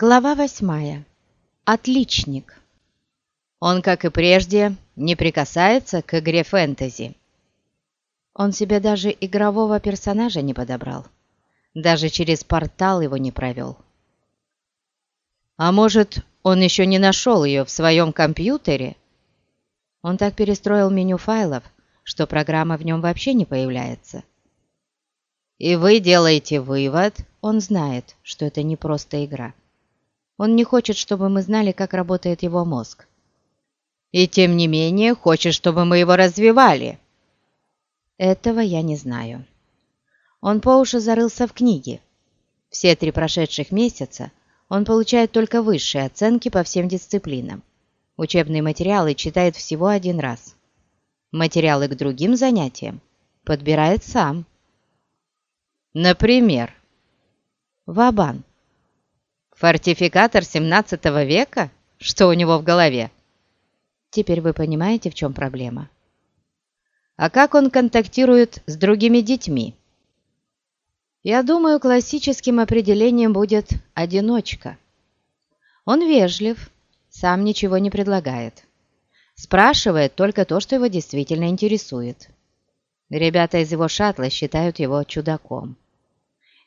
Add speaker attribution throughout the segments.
Speaker 1: Глава восьмая. Отличник.
Speaker 2: Он, как и прежде, не прикасается к игре фэнтези.
Speaker 1: Он себе даже игрового персонажа не подобрал. Даже через портал его не провел.
Speaker 2: А может, он еще не нашел ее в своем компьютере?
Speaker 1: Он так перестроил меню файлов, что программа в нем вообще не появляется.
Speaker 2: И вы делаете вывод?
Speaker 1: Он знает, что это не просто игра. Он не хочет, чтобы мы знали, как работает его мозг.
Speaker 2: И тем не менее хочет, чтобы мы его развивали.
Speaker 1: Этого я не знаю. Он по уши зарылся в книги. Все три прошедших месяца он получает только высшие оценки по всем дисциплинам. Учебные материалы читает всего один раз. Материалы к другим занятиям подбирает сам.
Speaker 2: Например?
Speaker 1: Вабан.
Speaker 2: Фортификатор 17 века? Что у него в голове?
Speaker 1: Теперь вы понимаете, в чем проблема.
Speaker 2: А как он контактирует с другими детьми?
Speaker 1: Я думаю, классическим определением будет «одиночка». Он вежлив, сам ничего не предлагает. Спрашивает только то, что его действительно интересует. Ребята из его шаттла считают его чудаком.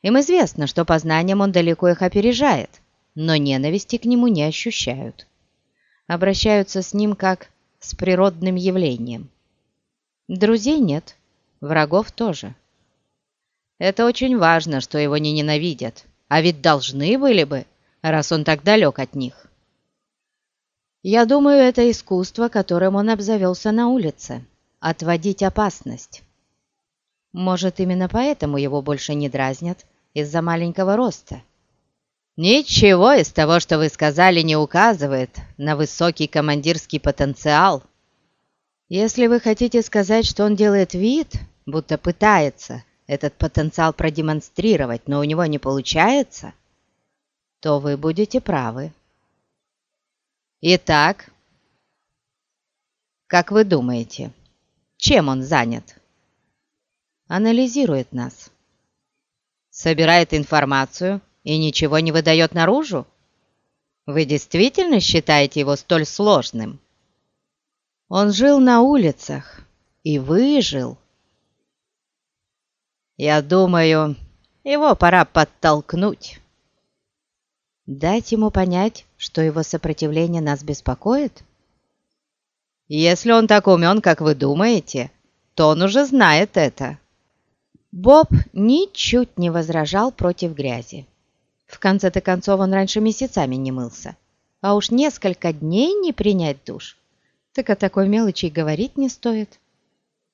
Speaker 1: Им известно, что по знаниям он далеко их опережает, но ненависти к нему не ощущают. Обращаются с ним как с природным явлением. Друзей нет, врагов тоже.
Speaker 2: Это очень важно, что его не ненавидят, а ведь должны были бы, раз он так далек от них.
Speaker 1: Я думаю, это искусство, которым он обзавелся на улице – отводить опасность. Может, именно поэтому его больше не дразнят из-за маленького роста.
Speaker 2: Ничего из того, что вы сказали, не указывает на высокий командирский потенциал.
Speaker 1: Если вы хотите сказать, что он делает вид, будто пытается этот потенциал продемонстрировать, но у него не получается, то вы будете правы.
Speaker 2: Итак, как вы думаете, чем он занят?
Speaker 1: Анализирует нас
Speaker 2: собирает информацию и ничего не выдает наружу? Вы действительно считаете его столь сложным?
Speaker 1: Он жил на улицах и выжил.
Speaker 2: Я думаю, его пора подтолкнуть.
Speaker 1: Дать ему понять, что его сопротивление нас беспокоит?
Speaker 2: Если он так умен, как вы думаете, то он уже знает это.
Speaker 1: Боб ничуть не возражал против грязи. В конце-то концов он раньше месяцами не мылся. А уж несколько дней не принять душ. Так о такой мелочи и говорить не стоит.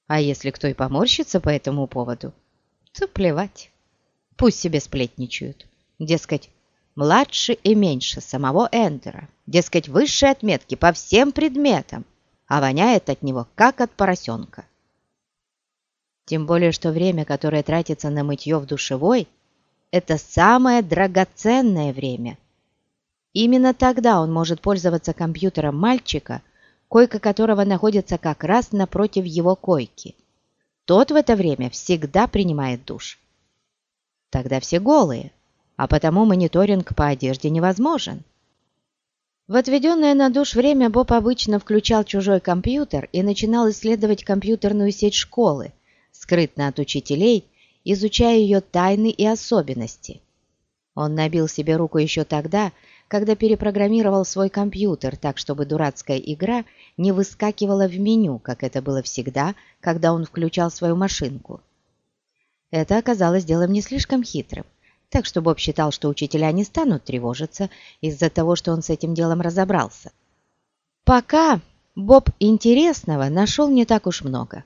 Speaker 1: А если кто и поморщится по этому поводу, то плевать. Пусть себе сплетничают. Дескать, младше и меньше самого Эндера. Дескать, высшие отметки по всем предметам, а воняет от него, как от поросенка. Тем более, что время, которое тратится на мытье в душевой, это самое драгоценное время. Именно тогда он может пользоваться компьютером мальчика, койка которого находится как раз напротив его койки. Тот в это время всегда принимает душ. Тогда все голые, а потому мониторинг по одежде невозможен. В отведенное на душ время Боб обычно включал чужой компьютер и начинал исследовать компьютерную сеть школы, скрытно от учителей, изучая ее тайны и особенности. Он набил себе руку еще тогда, когда перепрограммировал свой компьютер так, чтобы дурацкая игра не выскакивала в меню, как это было всегда, когда он включал свою машинку. Это оказалось делом не слишком хитрым, так что Боб считал, что учителя не станут тревожиться из-за того, что он с этим делом разобрался. Пока Боб интересного нашел не так уж много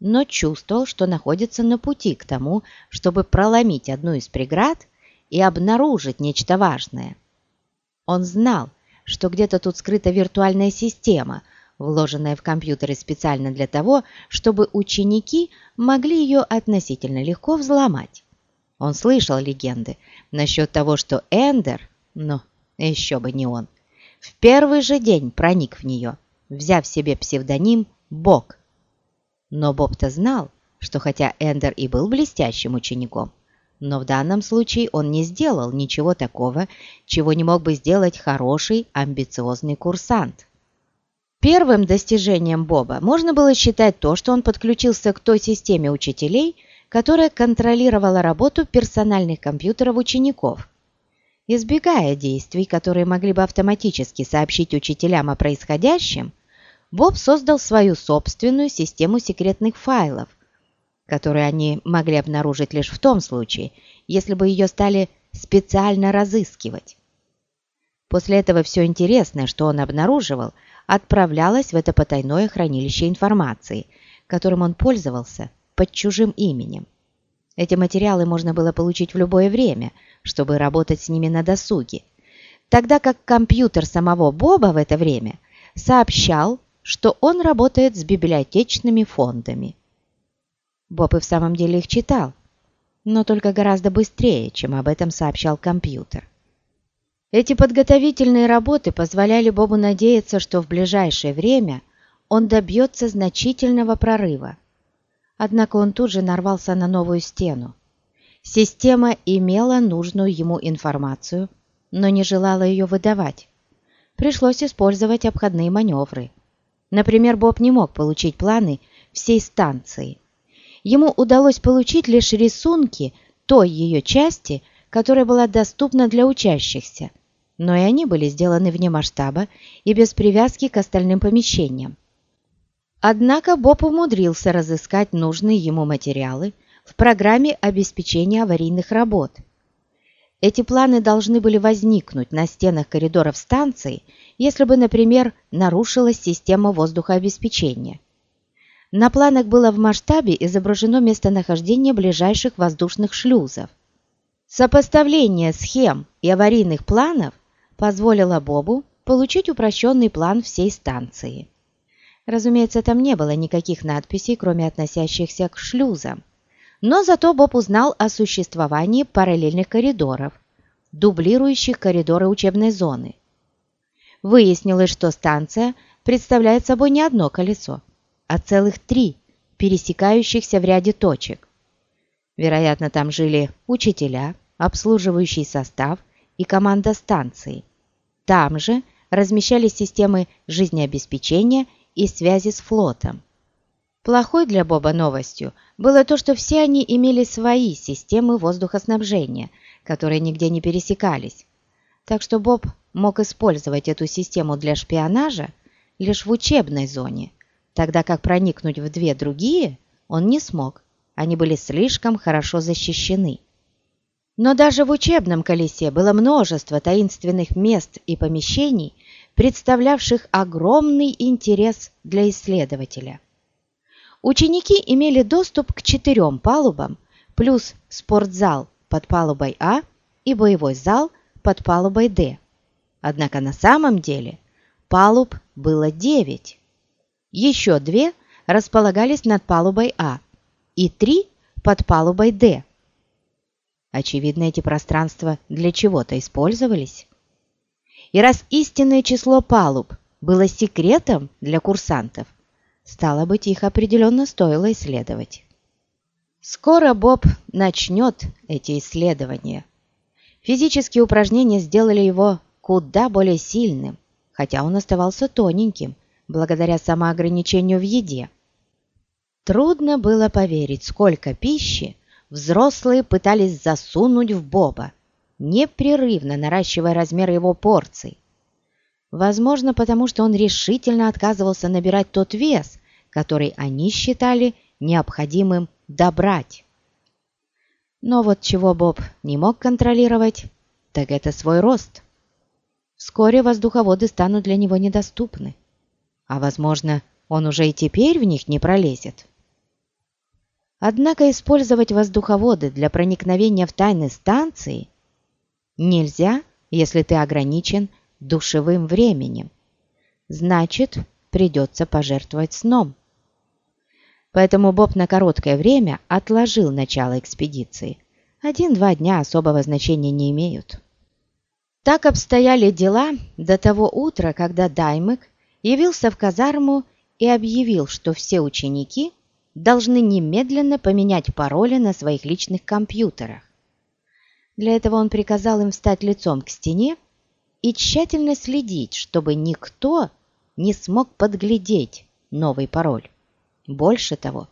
Speaker 1: но чувствовал, что находится на пути к тому, чтобы проломить одну из преград и обнаружить нечто важное. Он знал, что где-то тут скрыта виртуальная система, вложенная в компьютеры специально для того, чтобы ученики могли ее относительно легко взломать. Он слышал легенды насчет того, что Эндер, но еще бы не он, в первый же день проник в нее, взяв себе псевдоним «Бог», но Боб-то знал, что хотя Эндер и был блестящим учеником, но в данном случае он не сделал ничего такого, чего не мог бы сделать хороший, амбициозный курсант. Первым достижением Боба можно было считать то, что он подключился к той системе учителей, которая контролировала работу персональных компьютеров учеников. Избегая действий, которые могли бы автоматически сообщить учителям о происходящем, Боб создал свою собственную систему секретных файлов, которую они могли обнаружить лишь в том случае, если бы ее стали специально разыскивать. После этого все интересное, что он обнаруживал, отправлялось в это потайное хранилище информации, которым он пользовался под чужим именем. Эти материалы можно было получить в любое время, чтобы работать с ними на досуге, тогда как компьютер самого Боба в это время сообщал, что он работает с библиотечными фондами. Боб и в самом деле их читал, но только гораздо быстрее, чем об этом сообщал компьютер. Эти подготовительные работы позволяли Бобу надеяться, что в ближайшее время он добьется значительного прорыва. Однако он тут же нарвался на новую стену. Система имела нужную ему информацию, но не желала ее выдавать. Пришлось использовать обходные маневры. Например, Боб не мог получить планы всей станции – ему удалось получить лишь рисунки той ее части, которая была доступна для учащихся, но и они были сделаны вне масштаба и без привязки к остальным помещениям. Однако Боб умудрился разыскать нужные ему материалы в программе обеспечения аварийных работ. Эти планы должны были возникнуть на стенах коридоров станции, если бы, например, нарушилась система воздухообеспечения. На планах было в масштабе изображено местонахождение ближайших воздушных шлюзов. Сопоставление схем и аварийных планов позволило Бобу получить упрощенный план всей станции. Разумеется, там не было никаких надписей, кроме относящихся к шлюзам. Но зато Боб узнал о существовании параллельных коридоров, дублирующих коридоры учебной зоны. Выяснилось, что станция представляет собой не одно колесо, а целых три, пересекающихся в ряде точек. Вероятно, там жили учителя, обслуживающий состав и команда станции. Там же размещались системы жизнеобеспечения и связи с флотом. Плохой для Боба новостью было то, что все они имели свои системы воздухоснабжения, которые нигде не пересекались. Так что Боб мог использовать эту систему для шпионажа лишь в учебной зоне – тогда как проникнуть в две другие он не смог, они были слишком хорошо защищены. Но даже в учебном колесе было множество таинственных мест и помещений, представлявших огромный интерес для исследователя. Ученики имели доступ к четырем палубам, плюс спортзал под палубой А и боевой зал под палубой Д. Однако на самом деле палуб было девять. Еще две располагались над палубой А и три под палубой Д. Очевидно, эти пространства для чего-то использовались. И раз истинное число палуб было секретом для курсантов, стало быть, их определенно стоило исследовать. Скоро Боб начнет эти исследования. Физические упражнения сделали его куда более сильным, хотя он оставался тоненьким благодаря самоограничению в еде. Трудно было поверить, сколько пищи взрослые пытались засунуть в Боба, непрерывно наращивая размер его порций. Возможно, потому что он решительно отказывался набирать тот вес, который они считали необходимым добрать. Но вот чего Боб не мог контролировать, так это свой рост. Вскоре воздуховоды станут для него недоступны а, возможно, он уже и теперь в них не пролезет. Однако использовать воздуховоды для проникновения в тайны станции нельзя, если ты ограничен душевым временем. Значит, придется пожертвовать сном. Поэтому Боб на короткое время отложил начало экспедиции. Один-два дня особого значения не имеют. Так обстояли дела до того утра, когда Даймык явился в казарму и объявил, что все ученики должны немедленно поменять пароли на своих личных компьютерах. Для этого он приказал им встать лицом к стене и тщательно следить, чтобы никто не смог подглядеть новый пароль. Больше того,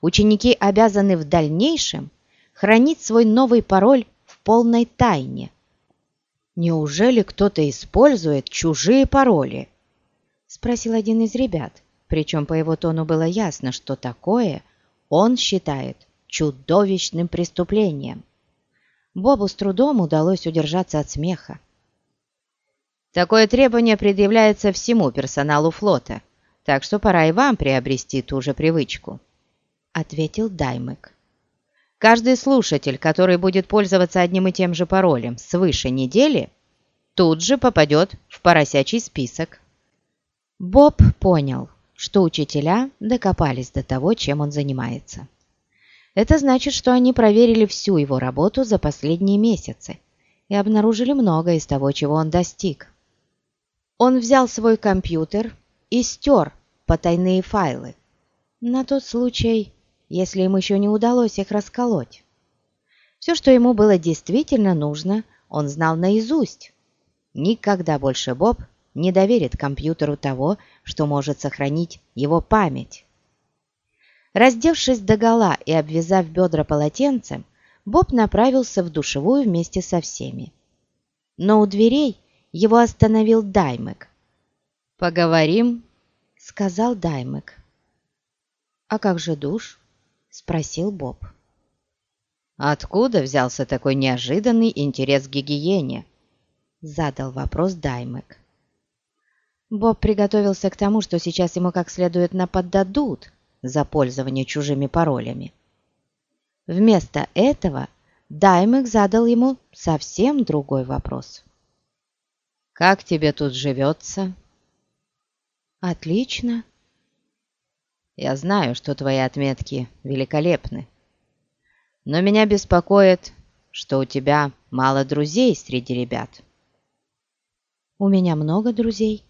Speaker 1: ученики обязаны в дальнейшем хранить свой новый пароль в полной тайне. «Неужели кто-то использует чужие пароли?» — спросил один из ребят, причем по его тону было ясно, что такое он считает чудовищным преступлением. Бобу с трудом удалось удержаться от смеха.
Speaker 2: Такое требование предъявляется всему персоналу флота, так что пора и вам приобрести ту же привычку», — ответил Даймек. «Каждый слушатель, который будет пользоваться одним и тем же паролем свыше недели, тут же попадет в поросячий список».
Speaker 1: Боб понял, что учителя докопались до того, чем он занимается. Это значит, что они проверили всю его работу за последние месяцы и обнаружили многое из того, чего он достиг. Он взял свой компьютер и стер потайные файлы, на тот случай, если им еще не удалось их расколоть. Все, что ему было действительно нужно, он знал наизусть. Никогда больше Боб не доверит компьютеру того, что может сохранить его память. Раздевшись догола и обвязав бедра полотенцем, Боб направился в душевую вместе со всеми. Но у дверей его остановил Даймек.
Speaker 2: «Поговорим», —
Speaker 1: сказал Даймек. «А как же душ?» — спросил Боб.
Speaker 2: «Откуда взялся такой неожиданный интерес к гигиене?»
Speaker 1: — задал вопрос Даймек. Боб приготовился к тому, что сейчас ему как следует наподдадут за пользование чужими паролями. Вместо этого Даймек задал ему совсем другой вопрос.
Speaker 2: «Как тебе тут живется?»
Speaker 1: «Отлично».
Speaker 2: «Я знаю, что твои отметки великолепны. Но меня беспокоит, что у тебя мало друзей среди ребят».
Speaker 1: «У меня много друзей»,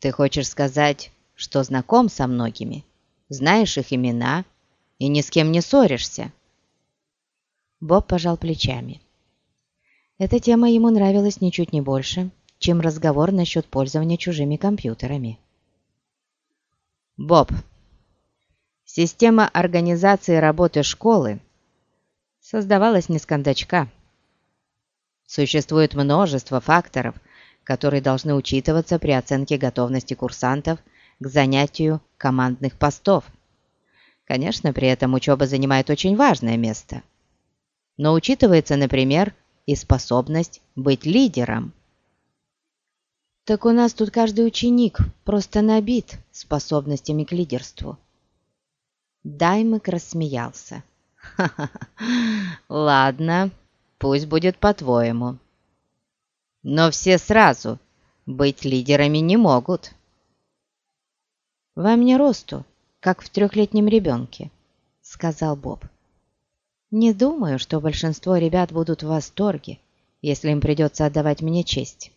Speaker 2: ты хочешь сказать, что знаком со многими, знаешь их имена и ни с кем не ссоришься?»
Speaker 1: Боб пожал плечами. Эта тема ему нравилась ничуть не больше, чем разговор насчет пользования чужими компьютерами.
Speaker 2: «Боб, система организации работы школы создавалась не с кондачка. Существует множество факторов, которые должны учитываться при оценке готовности курсантов к занятию командных постов. Конечно, при этом учеба занимает очень важное место. Но учитывается, например, и способность быть лидером.
Speaker 1: Так у нас тут каждый ученик просто набит способностями к лидерству. Даймек рассмеялся.
Speaker 2: «Ха-ха-ха, ладно, пусть будет по-твоему. Но все сразу быть лидерами не могут.
Speaker 1: «Вам не росту, как в трехлетнем ребенке», — сказал Боб. «Не думаю, что большинство ребят будут в восторге, если им придется отдавать мне честь».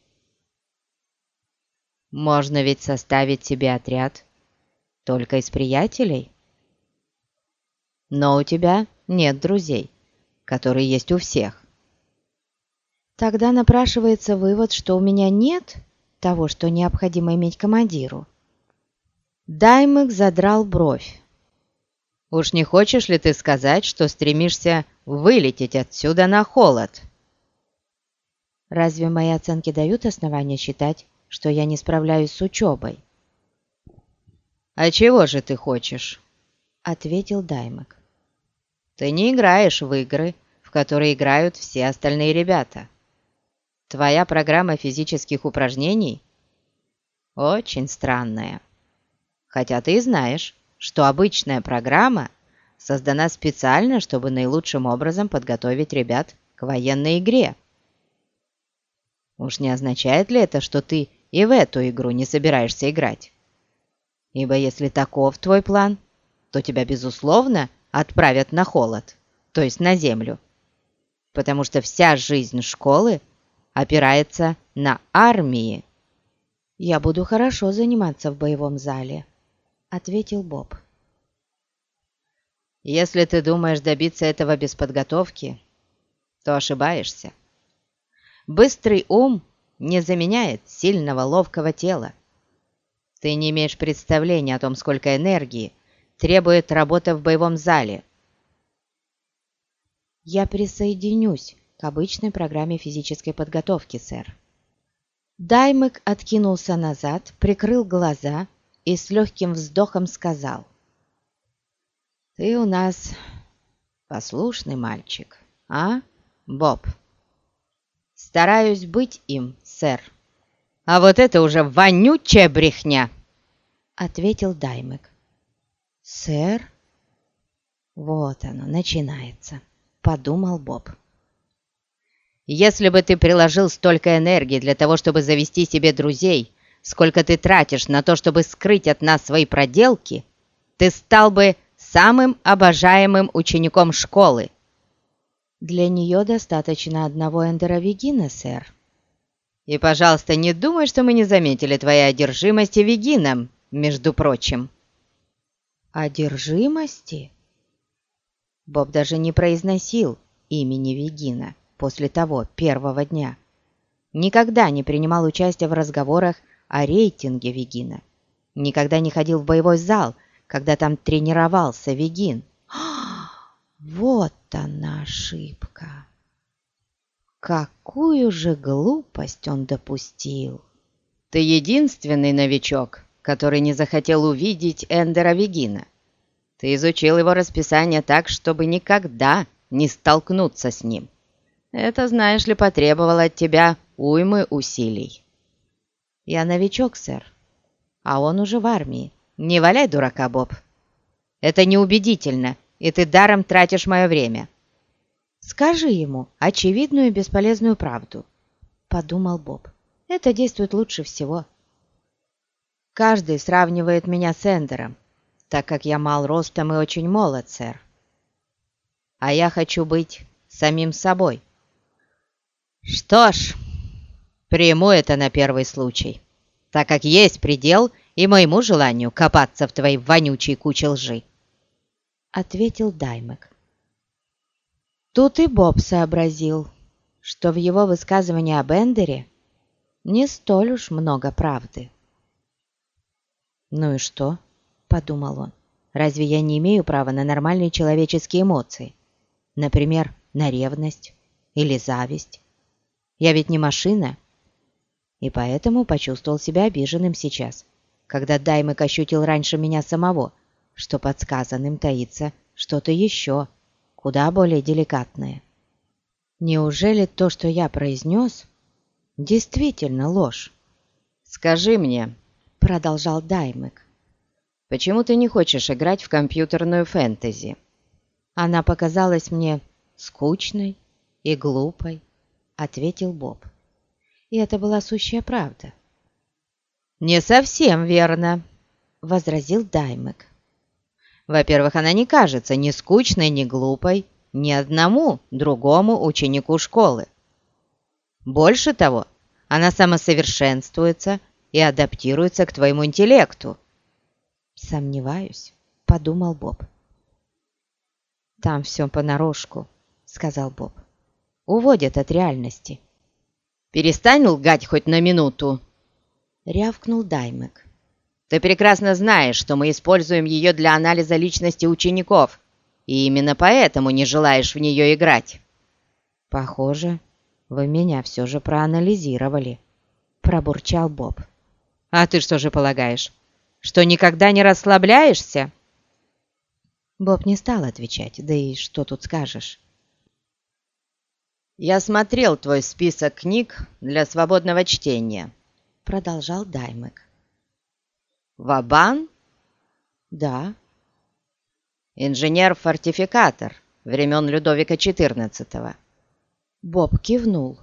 Speaker 2: «Можно ведь составить себе отряд только из приятелей. Но у тебя нет друзей, которые есть у всех.
Speaker 1: Тогда напрашивается вывод, что у меня нет того, что необходимо иметь командиру. Даймек задрал бровь.
Speaker 2: «Уж не хочешь ли ты сказать, что стремишься вылететь отсюда на холод?»
Speaker 1: «Разве мои оценки дают основания считать, что я не справляюсь с учебой?»
Speaker 2: «А чего же ты хочешь?»
Speaker 1: — ответил Даймек.
Speaker 2: «Ты не играешь в игры, в которые играют все остальные ребята. Твоя программа физических упражнений очень странная. Хотя ты и знаешь, что обычная программа создана специально, чтобы наилучшим образом подготовить ребят к военной игре. Уж не означает ли это, что ты и в эту игру не собираешься играть? Ибо если таков твой план, то тебя, безусловно, отправят на холод, то есть на землю. Потому что вся жизнь школы – опирается на армии.
Speaker 1: «Я буду хорошо заниматься в боевом зале», — ответил Боб.
Speaker 2: «Если ты думаешь добиться этого без подготовки, то ошибаешься. Быстрый ум не заменяет сильного ловкого тела. Ты не имеешь представления о том, сколько энергии требует работа в боевом зале.
Speaker 1: Я присоединюсь к обычной программе физической подготовки, сэр. Даймык откинулся назад, прикрыл глаза и с легким вздохом сказал. «Ты у нас послушный мальчик, а, Боб?» «Стараюсь быть им, сэр».
Speaker 2: «А вот это уже вонючая брехня!»
Speaker 1: — ответил Даймык. «Сэр?» «Вот оно, начинается», — подумал Боб.
Speaker 2: «Если бы ты приложил столько энергии для того, чтобы завести себе друзей, сколько ты тратишь на то, чтобы скрыть от нас свои проделки, ты стал бы самым обожаемым учеником школы».
Speaker 1: «Для нее достаточно одного эндеровигина, сэр».
Speaker 2: «И, пожалуйста, не думай, что мы не заметили твоей одержимости вегином, между прочим».
Speaker 1: «Одержимости?» Боб даже не произносил имени Вегина после того первого дня. Никогда не принимал участия в разговорах о рейтинге Вегина. Никогда не ходил в боевой зал, когда там тренировался Вегин. Вот она ошибка! Какую же глупость он допустил!
Speaker 2: Ты единственный новичок, который не захотел увидеть Эндера Вегина. Ты изучил его расписание так, чтобы никогда не столкнуться с ним. Это, знаешь ли, потребовало от тебя уймы усилий.
Speaker 1: Я новичок, сэр, а он уже в армии.
Speaker 2: Не валяй дурака, Боб. Это неубедительно, и ты даром тратишь мое время.
Speaker 1: Скажи ему очевидную и бесполезную правду, подумал Боб. Это действует лучше всего. Каждый сравнивает меня с Эндером, так как я мал ростом и очень молод, сэр. А я хочу быть самим собой.
Speaker 2: Что ж, приму это на первый случай, так как есть предел и моему желанию копаться в твоей вонючей куче лжи.
Speaker 1: Ответил Даймек. Тут и Боб сообразил, что в его высказывании об Эндере не столь уж много правды. «Ну и что?» – подумал он. «Разве я не имею права на нормальные человеческие эмоции? Например, на ревность или зависть? Я ведь не машина». И поэтому почувствовал себя обиженным сейчас, когда Даймек ощутил раньше меня самого, что подсказанным таится что-то еще, куда более деликатное. Неужели то, что я произнес, действительно ложь?
Speaker 2: «Скажи мне»,
Speaker 1: продолжал Даймек.
Speaker 2: «Почему ты не хочешь играть в компьютерную фэнтези?»
Speaker 1: «Она показалась мне скучной и глупой», — ответил Боб. И это была сущая правда.
Speaker 2: «Не совсем верно», —
Speaker 1: возразил Даймек.
Speaker 2: «Во-первых, она не кажется ни скучной, ни глупой ни одному другому ученику школы. Больше того, она самосовершенствуется и адаптируется к твоему интеллекту».
Speaker 1: «Сомневаюсь», — подумал Боб. «Там все понарошку», — сказал Боб. «Уводят от реальности».
Speaker 2: «Перестань лгать хоть на минуту!»
Speaker 1: — рявкнул Даймек.
Speaker 2: «Ты прекрасно знаешь, что мы используем ее для анализа личности учеников, и именно поэтому не желаешь в нее играть».
Speaker 1: «Похоже, вы меня все же проанализировали», — пробурчал Боб.
Speaker 2: А ты что же полагаешь, что никогда не расслабляешься?»
Speaker 1: Боб не стал отвечать, да и что тут скажешь.
Speaker 2: «Я смотрел твой список книг для свободного чтения», — продолжал Даймек. «Вабан?»
Speaker 1: «Да».
Speaker 2: «Инженер-фортификатор времен Людовика XIV».
Speaker 1: Боб кивнул.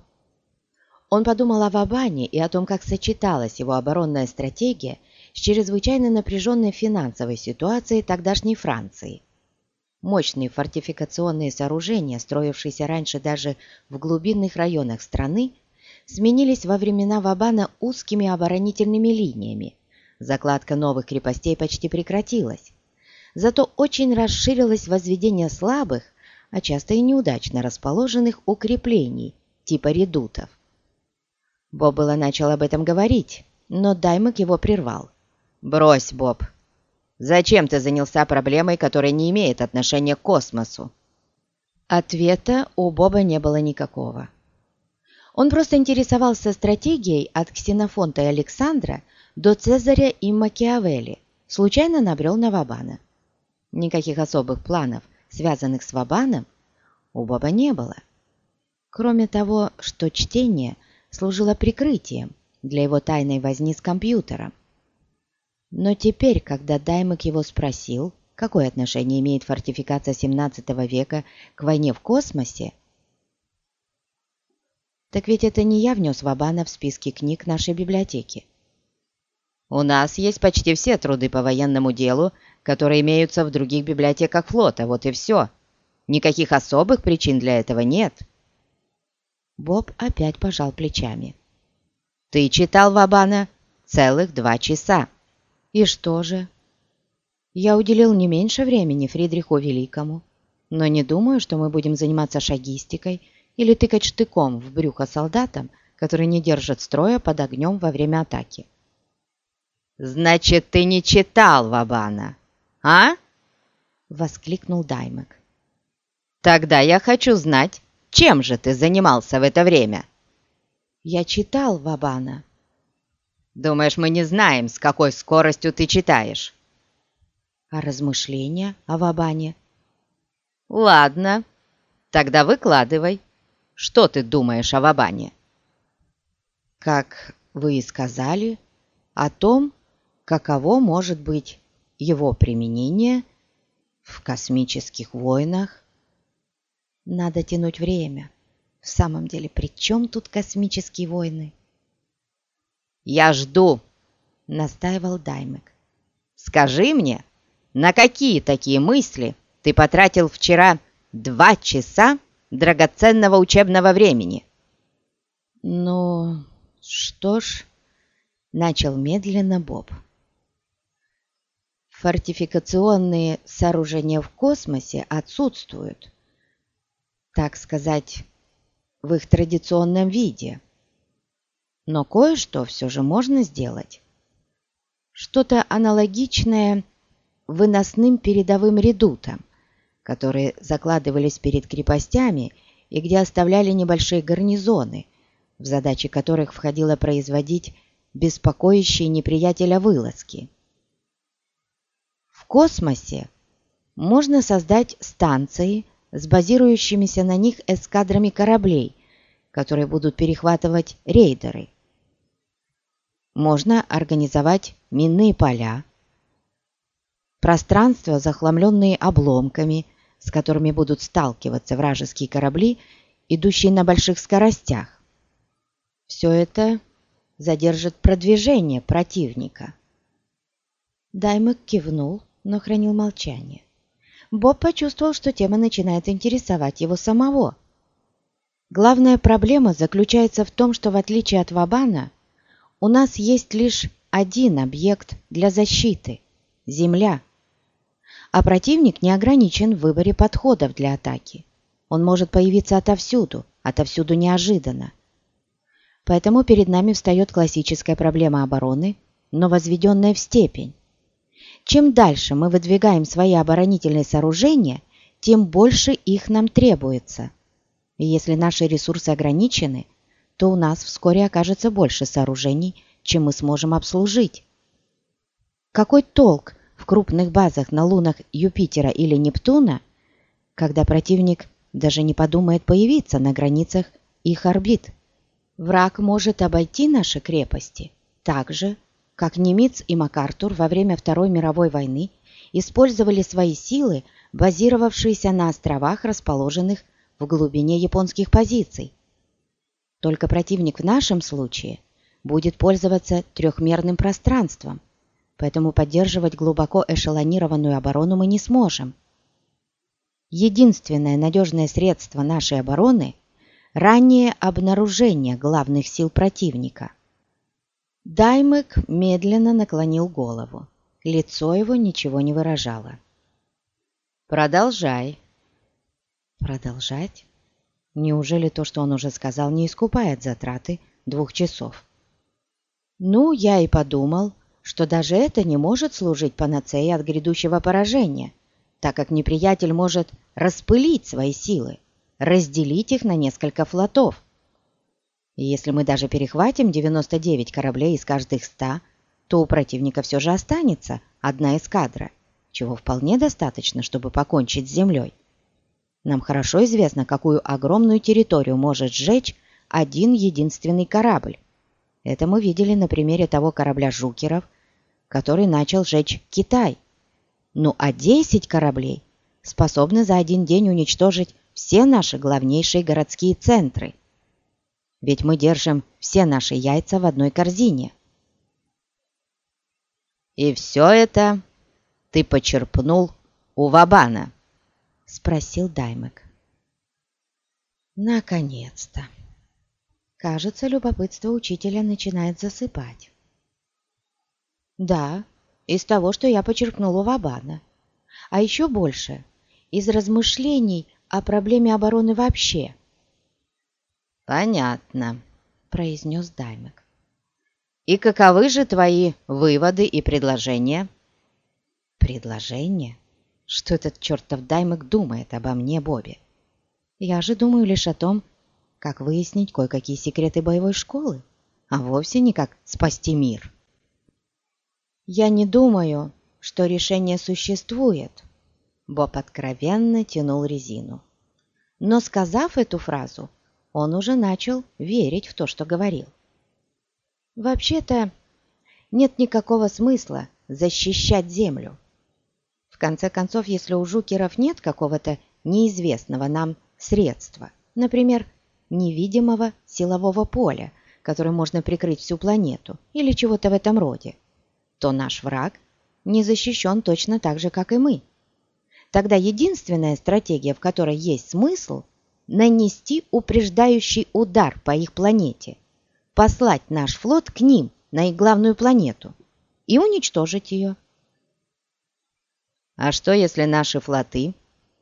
Speaker 1: Он подумал о Вабане и о том, как сочеталась его оборонная стратегия с чрезвычайно напряженной финансовой ситуацией тогдашней Франции. Мощные фортификационные сооружения, строившиеся раньше даже в глубинных районах страны, сменились во времена Вабана узкими оборонительными линиями. Закладка новых крепостей почти прекратилась. Зато очень расширилось возведение слабых, а часто и неудачно расположенных укреплений, типа редутов. Боб было начал об этом говорить, но Даймок его прервал.
Speaker 2: «Брось, Боб. Зачем ты занялся проблемой, которая не имеет отношения к космосу?»
Speaker 1: Ответа у Боба не было никакого. Он просто интересовался стратегией от Ксенофонта и Александра до Цезаря и Макиавелли, случайно набрел на Вабана. Никаких особых планов, связанных с Вабаном, у Боба не было. Кроме того, что чтение служило прикрытием для его тайной возни с компьютером. Но теперь, когда Даймок его спросил, какое отношение имеет фортификация 17 века к войне в космосе, так ведь это не я внес Вабана в списки книг нашей библиотеки.
Speaker 2: У нас есть почти все труды по военному делу, которые имеются в других библиотеках флота, вот и все. Никаких особых причин для этого нет.
Speaker 1: Боб опять пожал плечами.
Speaker 2: Ты читал Вабана целых два часа.
Speaker 1: И что же? Я уделил не меньше времени Фридриху Великому, но не думаю, что мы будем заниматься шагистикой или тыкать штыком в брюхо солдатам, которые не держат строя под огнем во время атаки.
Speaker 2: «Значит, ты не читал Вабана, а?»
Speaker 1: — воскликнул Даймек.
Speaker 2: «Тогда я хочу знать, чем же ты занимался в это время?»
Speaker 1: «Я читал Вабана».
Speaker 2: «Думаешь, мы не знаем, с какой скоростью ты читаешь?»
Speaker 1: «А размышления о Вабане?»
Speaker 2: «Ладно, тогда выкладывай. Что ты думаешь о Вабане?»
Speaker 1: «Как вы и сказали, о том, каково может быть его применение в космических войнах. Надо тянуть время. В самом деле, при чем тут космические войны?
Speaker 2: «Я жду», —
Speaker 1: настаивал Даймек.
Speaker 2: «Скажи мне, на какие такие мысли ты потратил вчера два часа драгоценного учебного времени?»
Speaker 1: «Ну, что ж», — начал медленно Боб. «Фортификационные сооружения в космосе отсутствуют, так сказать, в их традиционном виде. Но кое-что все же можно сделать. Что-то аналогичное выносным передовым редутам, которые закладывались перед крепостями и где оставляли небольшие гарнизоны, в задачи которых входило производить беспокоящие неприятеля вылазки. Космосе можно создать станции – с базирующимися на них эскадрами кораблей, которые будут перехватывать рейдеры. Можно организовать минные поля, пространства, захламленные обломками, с которыми будут сталкиваться вражеские корабли, идущие на больших скоростях. Все это задержит продвижение противника. Даймек кивнул, но хранил молчание. Боб почувствовал, что тема начинает интересовать его самого. Главная проблема заключается в том, что в отличие от Вабана, у нас есть лишь один объект для защиты – Земля. А противник не ограничен в выборе подходов для атаки. Он может появиться отовсюду, отовсюду неожиданно. Поэтому перед нами встает классическая проблема обороны, но возведенная в степень. Чем дальше мы выдвигаем свои оборонительные сооружения, тем больше их нам требуется. И если наши ресурсы ограничены, то у нас вскоре окажется больше сооружений, чем мы сможем обслужить. Какой толк в крупных базах на лунах Юпитера или Нептуна, когда противник даже не подумает появиться на границах их орбит? Враг может обойти наши крепости так же, как Немец и МакАртур во время Второй мировой войны использовали свои силы, базировавшиеся на островах, расположенных в глубине японских позиций. Только противник в нашем случае будет пользоваться трехмерным пространством, поэтому поддерживать глубоко эшелонированную оборону мы не сможем. Единственное надежное средство нашей обороны – раннее обнаружение главных сил противника – Даймек медленно наклонил голову. Лицо его ничего не выражало.
Speaker 2: «Продолжай».
Speaker 1: Продолжать? Неужели то, что он уже сказал, не искупает затраты двух часов? Ну, я и подумал, что даже это не может служить панацеей от грядущего поражения, так как неприятель может распылить свои силы, разделить их на несколько флотов. И если мы даже перехватим 99 кораблей из каждых 100, то у противника все же останется одна эскадра, чего вполне достаточно, чтобы покончить с землей. Нам хорошо известно, какую огромную территорию может сжечь один единственный корабль. Это мы видели на примере того корабля «Жукеров», который начал сжечь Китай. Ну а 10 кораблей способны за один день уничтожить все наши главнейшие городские центры. Ведь мы держим все наши яйца в одной корзине.
Speaker 2: «И все это ты почерпнул у Вабана?»
Speaker 1: — спросил Даймек. Наконец-то! Кажется, любопытство учителя начинает засыпать. Да, из того, что я почерпнул у Вабана. А еще больше из размышлений о проблеме обороны вообще.
Speaker 2: «Понятно», — произнес Даймек. «И каковы же твои выводы и предложения?»
Speaker 1: «Предложения? Что этот чертов Даймек думает обо мне, Бобби? Я же думаю лишь о том, как выяснить кое-какие секреты боевой школы, а вовсе не как спасти мир». «Я не думаю, что решение существует», — Боб откровенно тянул резину. Но, сказав эту фразу, он уже начал верить в то, что говорил. Вообще-то нет никакого смысла защищать землю. В конце концов, если у жукеров нет какого-то неизвестного нам средства, например, невидимого силового поля, которым можно прикрыть всю планету, или чего-то в этом роде, то наш враг не защищен точно так же, как и мы. Тогда единственная стратегия, в которой есть смысл – нанести упреждающий удар по их планете, послать наш флот к ним, на их главную планету, и уничтожить ее.
Speaker 2: А что, если наши флоты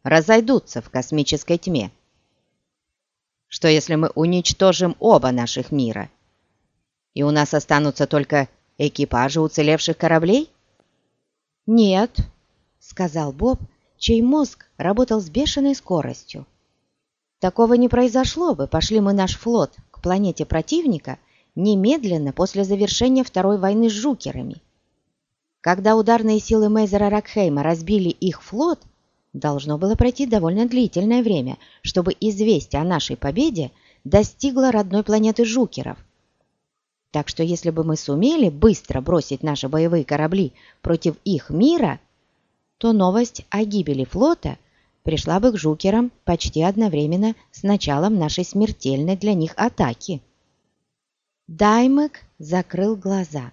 Speaker 2: разойдутся в космической тьме? Что, если мы уничтожим оба наших мира, и у нас останутся только экипажи уцелевших кораблей?
Speaker 1: «Нет», — сказал Боб, чей мозг работал с бешеной скоростью. Такого не произошло бы, пошли мы наш флот к планете противника немедленно после завершения Второй войны с жукерами. Когда ударные силы Мейзера Ракхейма разбили их флот, должно было пройти довольно длительное время, чтобы известие о нашей победе достигло родной планеты жукеров. Так что если бы мы сумели быстро бросить наши боевые корабли против их мира, то новость о гибели флота – пришла бы к жукерам почти одновременно с началом нашей смертельной для них атаки. Даймек закрыл глаза.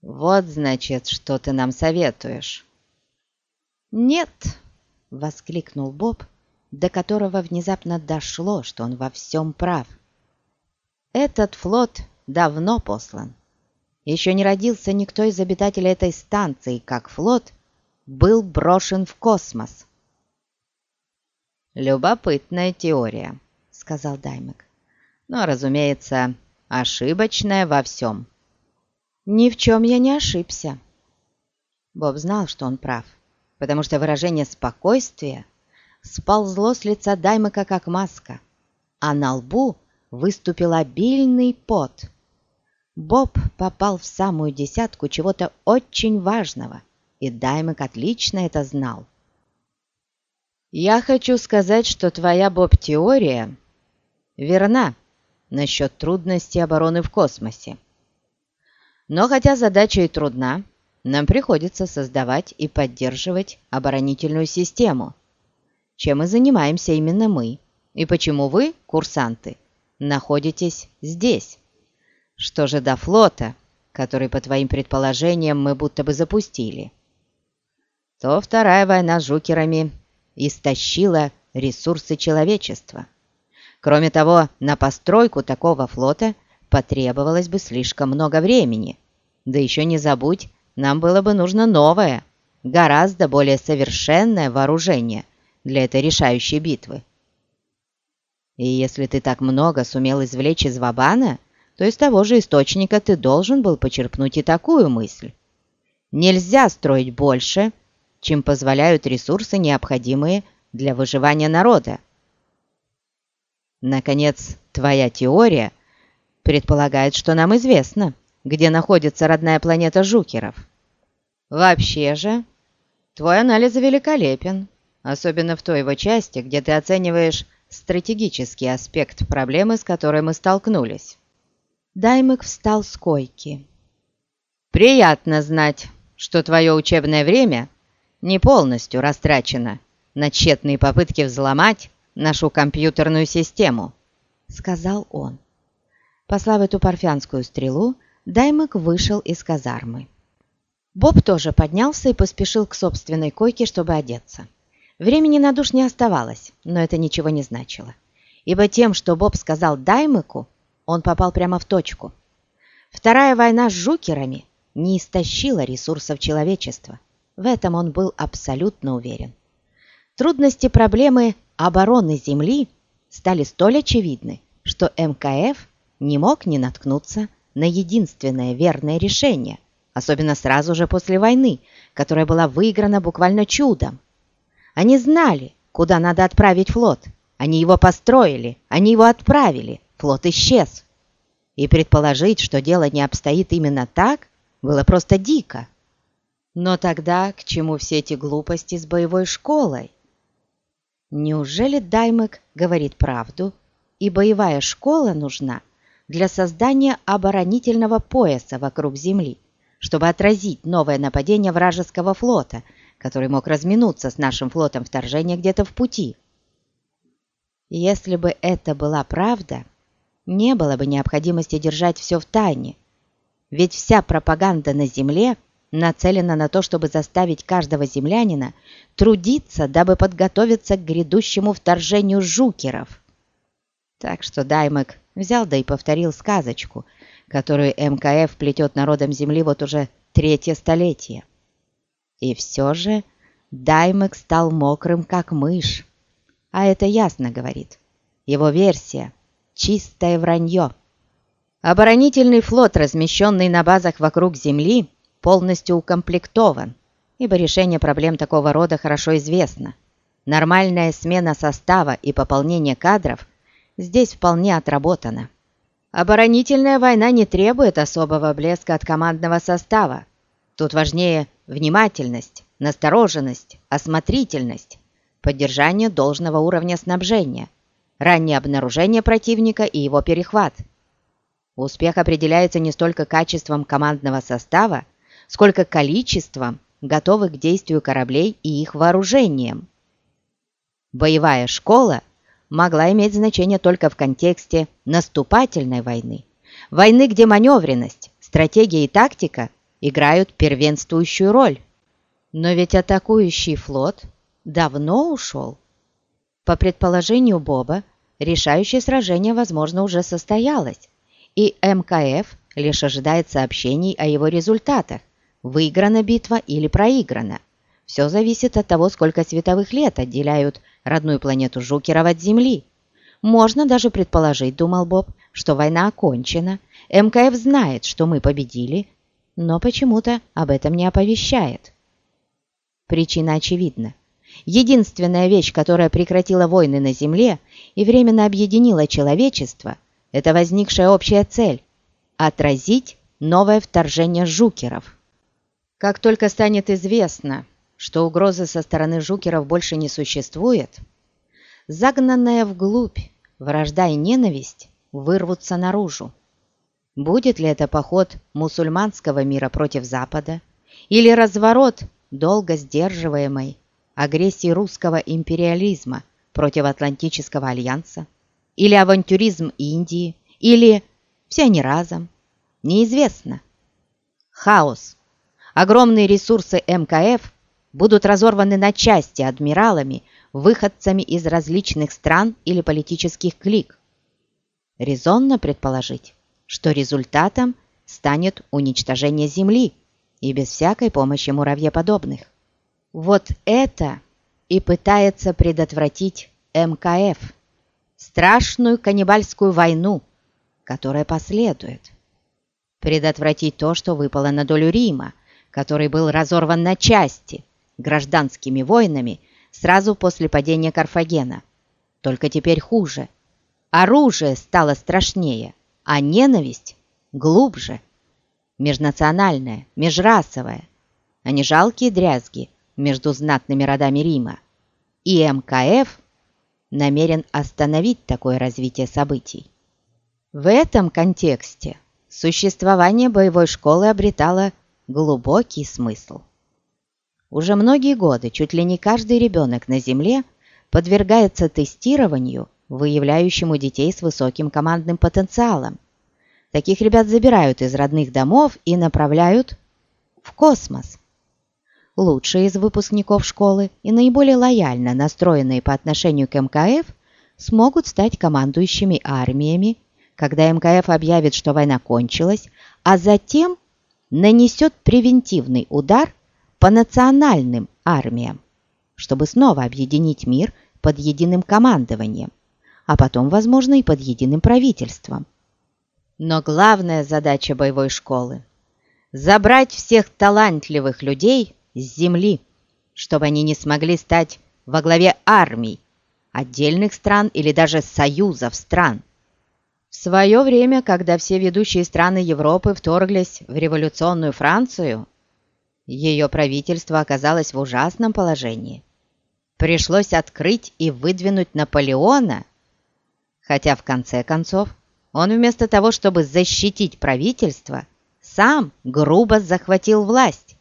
Speaker 2: «Вот, значит, что ты нам советуешь».
Speaker 1: «Нет!» — воскликнул Боб, до которого внезапно дошло, что он во всем прав. «Этот флот давно послан. Еще не родился никто из обитателей этой станции, как флот был брошен в космос.
Speaker 2: «Любопытная теория», — сказал Даймек. «Но, разумеется, ошибочная во всем».
Speaker 1: «Ни в чем я не ошибся». Боб знал, что он прав, потому что выражение спокойствия сползло с лица Даймека как маска, а на лбу выступил обильный пот. Боб попал в самую десятку чего-то очень важного, и Даймек отлично это знал.
Speaker 2: Я хочу сказать, что твоя Боб-теория верна насчет трудности обороны в космосе. Но хотя задача и трудна, нам приходится создавать и поддерживать оборонительную систему, чем и занимаемся именно мы, и почему вы, курсанты, находитесь здесь. Что же до флота, который, по твоим предположениям, мы будто бы запустили, то Вторая война с жукерами истощила ресурсы человечества. Кроме того, на постройку такого флота потребовалось бы слишком много времени. Да еще не забудь, нам было бы нужно новое, гораздо более совершенное вооружение для этой решающей битвы. И если ты так много сумел извлечь из Вабана, то из того же источника ты должен был почерпнуть и такую мысль. Нельзя строить больше, чем позволяют ресурсы, необходимые для выживания народа. Наконец, твоя теория предполагает, что нам известно, где находится родная планета Жукеров. Вообще же, твой анализ великолепен, особенно в той его части, где ты оцениваешь стратегический аспект проблемы, с которой мы столкнулись.
Speaker 1: Даймык встал с койки.
Speaker 2: «Приятно знать, что твое учебное время не полностью растрачено на тщетные попытки взломать нашу компьютерную систему», —
Speaker 1: сказал он. Послав эту парфянскую стрелу, Даймык вышел из казармы. Боб тоже поднялся и поспешил к собственной койке, чтобы одеться. Времени на душ не оставалось, но это ничего не значило. Ибо тем, что Боб сказал Даймыку, он попал прямо в точку. Вторая война с жукерами не истощила ресурсов человечества. В этом он был абсолютно уверен. Трудности проблемы обороны Земли стали столь очевидны, что МКФ не мог не наткнуться на единственное верное решение, особенно сразу же после войны, которая была выиграна буквально чудом. Они знали, куда надо отправить флот. Они его построили, они его отправили. Флот исчез. И предположить, что дело не обстоит именно так, было просто дико. Но тогда к чему все эти глупости с боевой школой? Неужели Даймек говорит правду, и боевая школа нужна для создания оборонительного пояса вокруг Земли, чтобы отразить новое нападение вражеского флота – который мог разминуться с нашим флотом вторжения где-то в пути. Если бы это была правда, не было бы необходимости держать все в тайне, ведь вся пропаганда на Земле нацелена на то, чтобы заставить каждого землянина трудиться, дабы подготовиться к грядущему вторжению жукеров. Так что Даймек взял да и повторил сказочку, которую МКФ плетет народом Земли вот уже третье столетие. И все же Даймек стал мокрым, как мышь. А это ясно говорит. Его версия — чистое вранье. Оборонительный флот, размещенный на базах вокруг Земли, полностью укомплектован, ибо решение проблем такого рода хорошо известно. Нормальная смена состава и пополнение кадров здесь вполне отработана. Оборонительная война не требует особого блеска от командного состава. Тут важнее внимательность, настороженность, осмотрительность, поддержание должного уровня снабжения, раннее обнаружение противника и его перехват. Успех определяется не столько качеством командного состава, сколько количеством готовых к действию кораблей и их вооружением. Боевая школа могла иметь значение только в контексте наступательной войны, войны, где маневренность, стратегия и тактика играют первенствующую роль. Но ведь атакующий флот давно ушел. По предположению Боба, решающее сражение, возможно, уже состоялось, и МКФ лишь ожидает сообщений о его результатах, выиграна битва или проиграна. Все зависит от того, сколько световых лет отделяют родную планету Жукеров от Земли. Можно даже предположить, думал Боб, что война окончена, МКФ знает, что мы победили, но почему-то об этом не оповещает. Причина очевидна. Единственная вещь, которая прекратила войны на Земле и временно объединила человечество, это возникшая общая цель – отразить новое вторжение жукеров. Как только станет известно, что угрозы со стороны жукеров больше не существует, загнанная вглубь вражда и ненависть вырвутся наружу. Будет ли это поход мусульманского мира против Запада или разворот долго сдерживаемой агрессии русского империализма против Атлантического альянса, или авантюризм Индии, или все они разом, неизвестно. Хаос. Огромные ресурсы МКФ будут разорваны на части адмиралами, выходцами из различных стран или политических клик. Резонно предположить, что результатом станет уничтожение Земли и без всякой помощи муравьеподобных. Вот это и пытается предотвратить МКФ, страшную каннибальскую войну, которая последует. Предотвратить то, что выпало на долю Рима, который был разорван на части гражданскими войнами сразу после падения Карфагена. Только теперь хуже. Оружие стало страшнее, а ненависть глубже. Межнациональная, межрасовая, а не жалкие дрязги между знатными родами Рима. И МКФ намерен остановить такое развитие событий. В этом контексте существование боевой школы обретало глубокий смысл. Уже многие годы чуть ли не каждый ребенок на Земле подвергается тестированию, выявляющему детей с высоким командным потенциалом. Таких ребят забирают из родных домов и направляют в космос. Лучшие из выпускников школы и наиболее лояльно настроенные по отношению к МКФ смогут стать командующими армиями, когда МКФ объявит, что война кончилась, а затем нанесет превентивный удар по национальным армиям, чтобы снова объединить мир под единым командованием, а потом, возможно, и под единым правительством. Но главная задача боевой школы – забрать всех талантливых людей с земли, чтобы они не смогли стать во главе армий, отдельных стран или даже союзов стран. В свое время, когда все ведущие страны Европы вторглись в революционную Францию, ее правительство оказалось в ужасном положении. Пришлось открыть и выдвинуть Наполеона, хотя в конце концов он вместо того, чтобы защитить правительство, сам грубо захватил власть.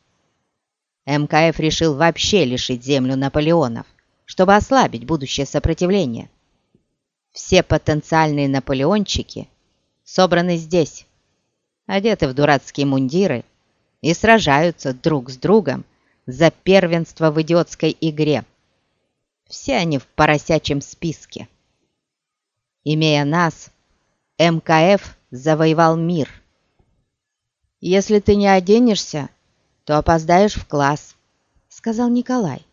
Speaker 1: МКФ решил вообще лишить землю Наполеонов, чтобы ослабить будущее сопротивление. Все потенциальные наполеончики собраны здесь, одеты в дурацкие мундиры и сражаются друг с другом за первенство в идиотской игре. Все они в поросячьем списке. Имея нас, МКФ завоевал мир. «Если ты не оденешься, то опоздаешь в класс», — сказал Николай,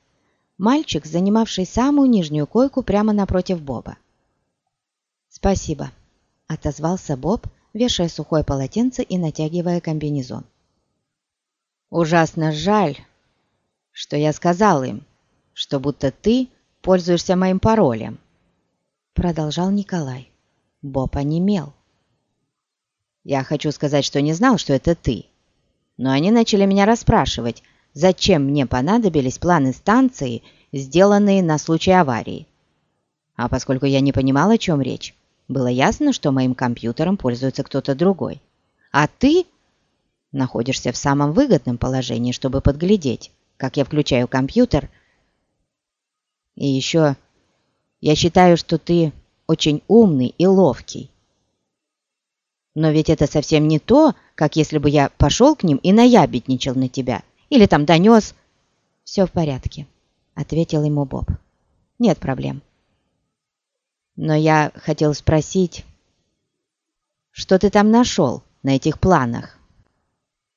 Speaker 1: мальчик, занимавший самую нижнюю койку прямо напротив Боба. «Спасибо», — отозвался Боб, вешая сухое полотенце и натягивая комбинезон. Ужасно жаль, что я сказал им, что будто ты пользуешься моим паролем. Продолжал Николай. Боб онемел. Я хочу сказать, что не знал, что это ты. Но они начали меня расспрашивать, зачем мне понадобились планы станции, сделанные на случай аварии. А поскольку я не понимал, о чем речь, было ясно, что моим компьютером пользуется кто-то другой. А ты находишься в самом выгодном положении, чтобы подглядеть, как я включаю компьютер. И еще я считаю, что ты очень умный и ловкий. Но ведь это совсем не то, как если бы я пошел к ним и наябедничал на тебя. Или там донес. «Все в порядке», — ответил ему Боб. «Нет проблем». Но я хотел спросить, что ты там нашел на этих планах?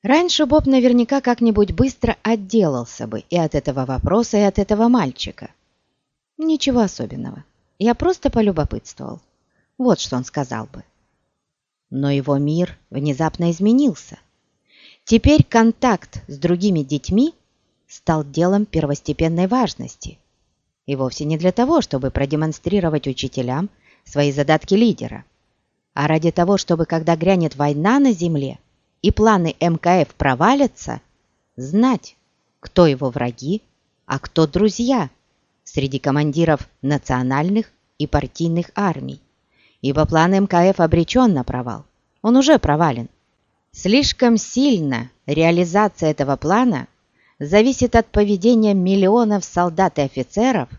Speaker 1: Раньше Боб наверняка как-нибудь быстро отделался бы и от этого вопроса, и от этого мальчика. Ничего особенного. Я просто полюбопытствовал. Вот что он сказал бы. Но его мир внезапно изменился. Теперь контакт с другими детьми стал делом первостепенной важности. И вовсе не для того, чтобы продемонстрировать учителям свои задатки лидера, а ради того, чтобы, когда грянет война на земле, и планы МКФ провалятся, знать, кто его враги, а кто друзья среди командиров национальных и партийных армий. Ибо план МКФ обречен на провал. Он уже провален. Слишком сильно реализация этого плана зависит от поведения миллионов солдат и офицеров,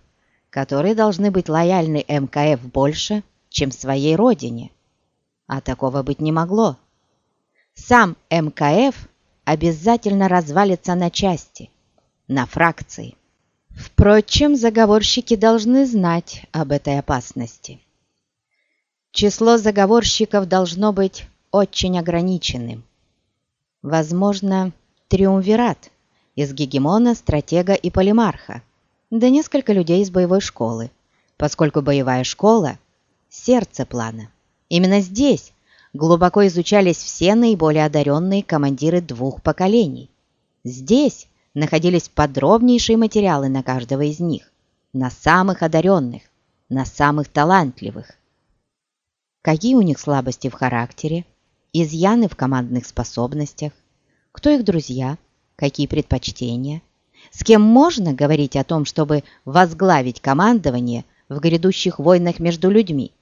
Speaker 1: которые должны быть лояльны МКФ больше, чем своей родине. А такого быть не могло сам МКФ обязательно развалится на части, на фракции. Впрочем, заговорщики должны знать об этой опасности. Число заговорщиков должно быть очень ограниченным. Возможно, триумвират из гегемона, стратега и полимарха, да несколько людей из боевой школы, поскольку боевая школа – сердце плана. Именно здесь глубоко изучались все наиболее одаренные командиры двух поколений. Здесь находились подробнейшие материалы на каждого из них, на самых одаренных, на самых талантливых. Какие у них слабости в характере, изъяны в командных способностях, кто их друзья, какие предпочтения, с кем можно говорить о том, чтобы возглавить командование в грядущих войнах между людьми,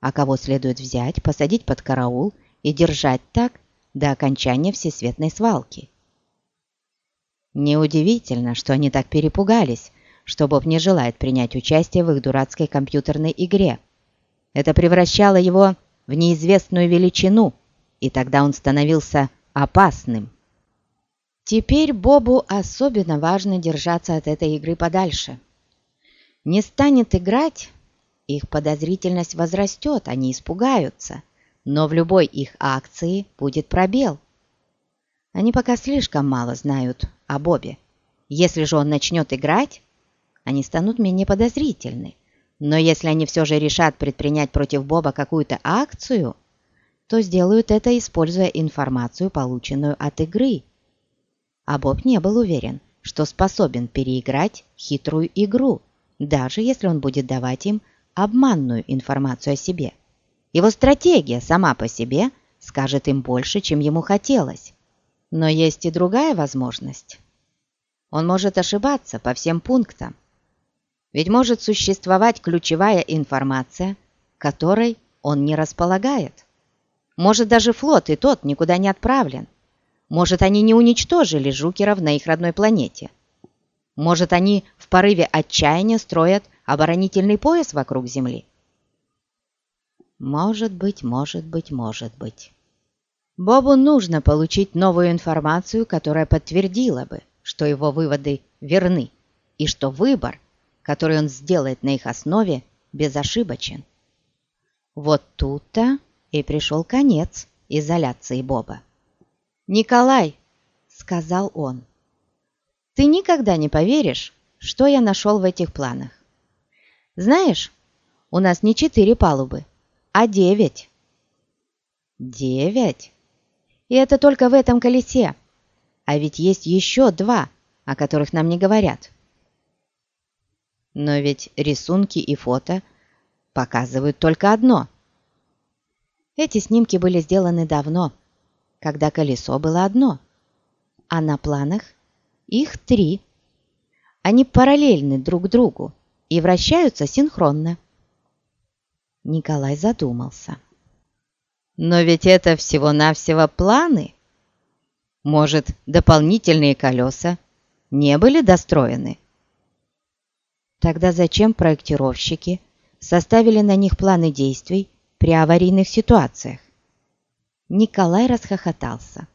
Speaker 1: а кого следует взять, посадить под караул и держать так до окончания всесветной свалки. Неудивительно, что они так перепугались, что Боб не желает принять участие в их дурацкой компьютерной игре. Это превращало его в неизвестную величину, и тогда он становился опасным. Теперь Бобу особенно важно держаться от этой игры подальше. Не станет играть, их подозрительность возрастет, они испугаются, но в любой их акции будет пробел. Они пока слишком мало знают о Бобе. Если же он начнет играть, они станут менее подозрительны. Но если они все же решат предпринять против Боба какую-то акцию, то сделают это, используя информацию, полученную от игры. А Боб не был уверен, что способен переиграть хитрую игру, даже если он будет давать им обманную информацию о себе. Его стратегия сама по себе скажет им больше, чем ему хотелось. Но есть и другая возможность. Он может ошибаться по всем пунктам. Ведь может существовать ключевая информация, которой он не располагает. Может, даже флот и тот никуда не отправлен. Может, они не уничтожили жукеров на их родной планете. Может, они в порыве отчаяния строят оборонительный пояс вокруг Земли? Может быть, может быть, может быть. Бобу нужно получить новую информацию, которая подтвердила бы, что его выводы верны, и что выбор, который он сделает на их основе, безошибочен. Вот тут-то и пришел конец изоляции Боба. «Николай», — сказал он, — «ты никогда не поверишь, что я нашел в этих планах. Знаешь, у нас не четыре палубы, а девять. Девять? И это только в этом колесе. А ведь есть еще два, о которых нам не говорят. Но ведь рисунки и фото показывают только одно. Эти снимки были сделаны давно, когда колесо было одно, а на планах их три. Они параллельны друг другу и вращаются синхронно. Николай задумался. Но ведь это всего-навсего планы. Может, дополнительные колеса не были достроены? Тогда зачем проектировщики составили на них планы действий при аварийных ситуациях? Николай расхохотался.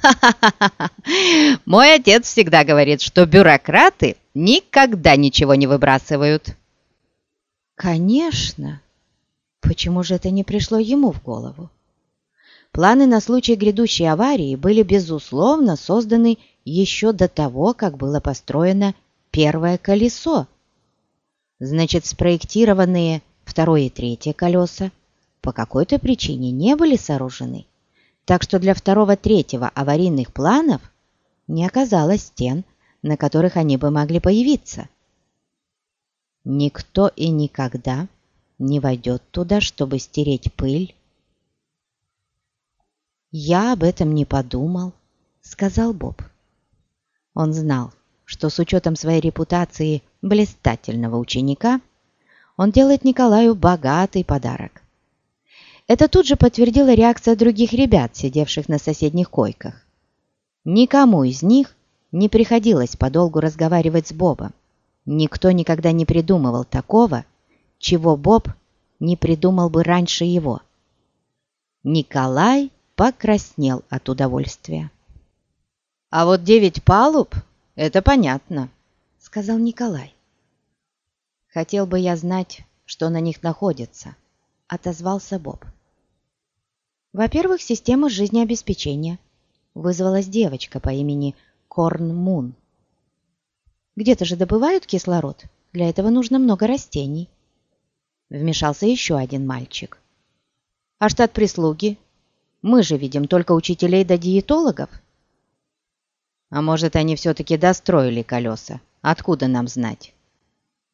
Speaker 1: «Ха-ха-ха! Мой отец всегда говорит, что бюрократы никогда ничего не выбрасывают». «Конечно! Почему же это не пришло ему в голову?» Планы на случай грядущей аварии были, безусловно, созданы еще до того, как было построено первое колесо. Значит, спроектированные второе и третье колеса по какой-то причине не были сооружены, так что для второго-третьего аварийных планов не оказалось стен, на которых они бы могли появиться. Никто и никогда не войдет туда, чтобы стереть пыль. «Я об этом не подумал», — сказал Боб. Он знал, что с учетом своей репутации блистательного ученика он делает Николаю богатый подарок. Это тут же подтвердила реакция других ребят, сидевших на соседних койках. Никому из них не приходилось подолгу разговаривать с Бобом. Никто никогда не придумывал такого, чего Боб не придумал бы раньше его. Николай покраснел от удовольствия. «А вот девять палуб — это понятно», — сказал Николай. «Хотел бы я знать, что на них находится», — отозвался Боб. Во-первых, система жизнеобеспечения. Вызвалась девочка по имени Корн Мун. Где-то же добывают кислород. Для этого нужно много растений. Вмешался еще один мальчик. А штат прислуги? Мы же видим только учителей да диетологов.
Speaker 2: А может, они все-таки достроили колеса? Откуда нам знать?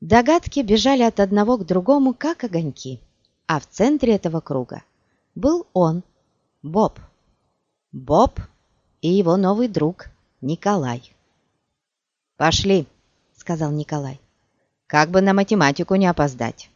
Speaker 1: Догадки бежали от одного к другому, как огоньки. А в центре этого круга был он, Боб. Боб и его новый друг Николай.
Speaker 2: «Пошли», —
Speaker 1: сказал Николай.
Speaker 2: «Как бы на математику не опоздать».